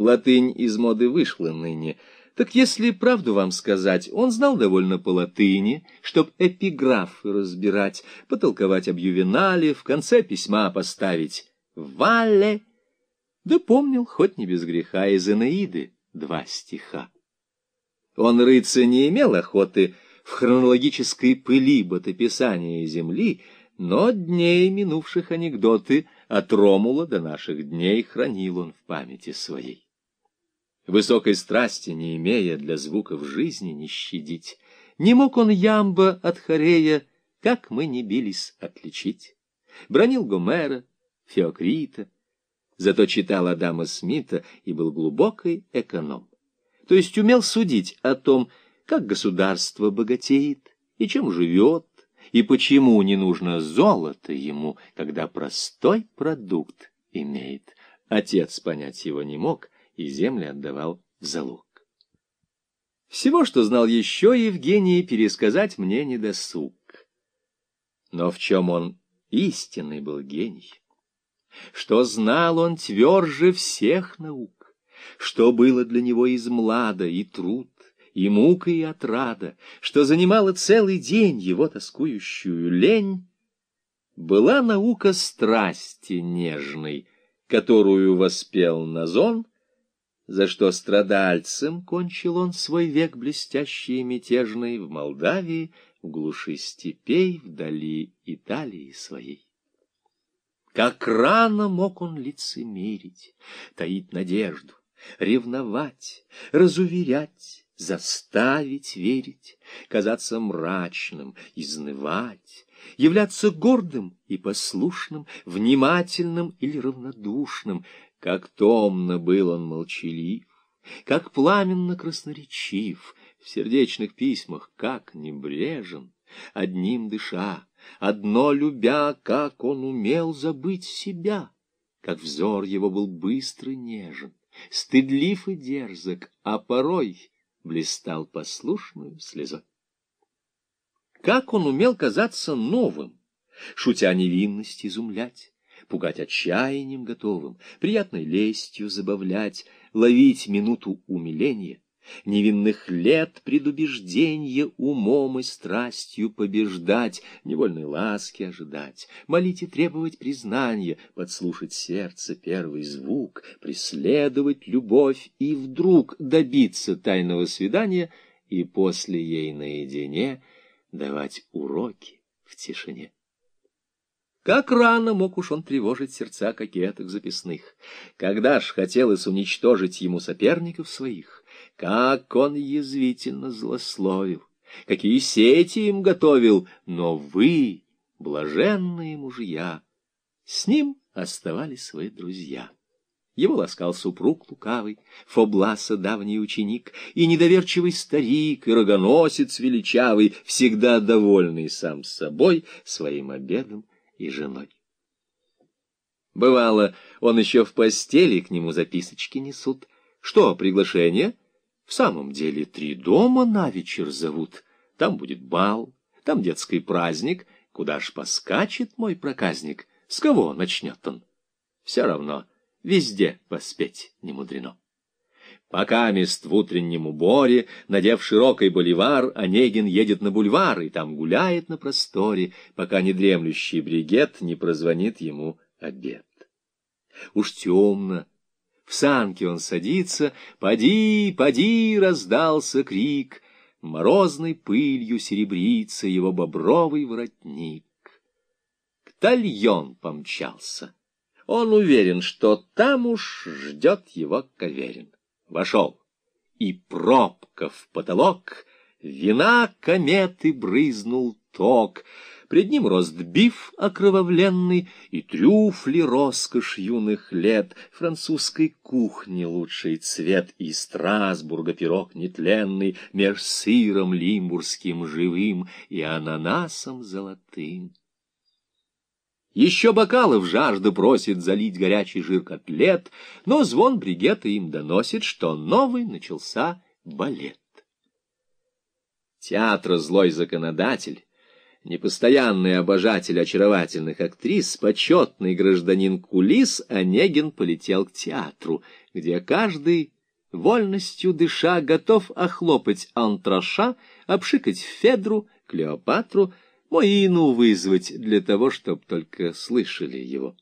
Латынь из моды вышла ныне. Так если правду вам сказать, он знал довольно по латыни, чтоб эпиграфы разбирать, потолковать об ювенале, в конце письма поставить «Вале». Да помнил, хоть не без греха, из Энеиды два стиха. Он рыться не имел охоты в хронологической пыли бытописания земли, но дней минувших анекдоты от Ромула до наших дней хранил он в памяти своей. Высокой страсти не имея для звуков жизни не щадить, не мог он ямба от хорея, как мы не бились отличить. Бронил Гомера, Феокрита, зато читал Адама Смита и был глубокий эконом. То есть умел судить о том, как государство богатеет и чем живет, и почему не нужно золото ему, когда простой продукт имеет. Отец понять его не мог и земли отдавал в залог. Всего, что знал еще Евгений, пересказать мне не досуг. Но в чем он истинный был гений? Что знал он тверже всех наук, что было для него из млада и труд, и мука, и отрада, что занимала целый день его тоскующую лень, была наука страсти нежной, которую воспел Назон, за что страдальцем кончил он свой век блестящий и мятежный в Молдавии, в глуши степей, вдали Италии своей. Как рано мог он лицемерить, таить надежду, ревновать, разуверять, заставить верить, казаться мрачным, изнывать, являться гордым и послушным, внимательным или равнодушным, как томно был он молчалив, как пламенно красноречив, в сердечных письмах как небрежен, одним дыша, одно любя, как он умел забыть себя, как взор его был быстрый нежен, стыдлив и дерзок, а порой блистал послушную слезой. Как он умел казаться новым, шутя невинность изумлять, пугать отчаянием готовым, приятной лестью забавлять, ловить минуту умиления, невинных лет предубежденье умом и страстью побеждать, невольной ласки ожидать, молить и требовать признания, подслушать сердце первый звук, преследовать любовь и вдруг добиться тайного свидания и после ей наедине давать уроки в тишине. Как рано мог уж он тревожить сердца кокеток записных, когда ж хотелось уничтожить ему соперников своих, как он язвительно злословил, какие сети им готовил, но вы, блаженные мужья, с ним оставались свои друзья. Его ласкал супруг лукавый, Фобласа давний ученик, и недоверчивый старик, и рогоносец величавый, всегда довольный сам собой, своим обедом и женой. Бывало, он еще в постели к нему записочки несут. Что, приглашение? В самом деле три дома на вечер зовут. Там будет бал, там детский праздник. Куда ж поскачет мой проказник? С кого начнет он? Все равно, везде поспеть не мудрено. Пока мест в утреннем уборе, надев широкий боливар, Онегин едет на бульвар и там гуляет на просторе, пока недремлющий бригет не прозвонит ему обед. Уж темно, в санке он садится, «Поди, поди!» — раздался крик. Морозной пылью серебрится его бобровый воротник. Ктальон помчался. Он уверен, что там уж ждет его Каверин. Вошел, и пробка в потолок, вина кометы брызнул ток — Пред ним ростбиф окровавленный и трюфли роскошь юных лет, французской кухни лучший цвет и Страсбурга пирог нетленный меж сыром лимбургским живым и ананасом золотым. Еще бокалов жажда просит залить горячий жир котлет, но звон бригета им доносит, что новый начался балет. Театр злой законодатель непостоянный обожатель очаровательных актрис, почетный гражданин кулис, Онегин полетел к театру, где каждый, вольностью дыша, готов охлопать антраша, обшикать Федру, Клеопатру, Моину вызвать для того, чтобы только слышали его.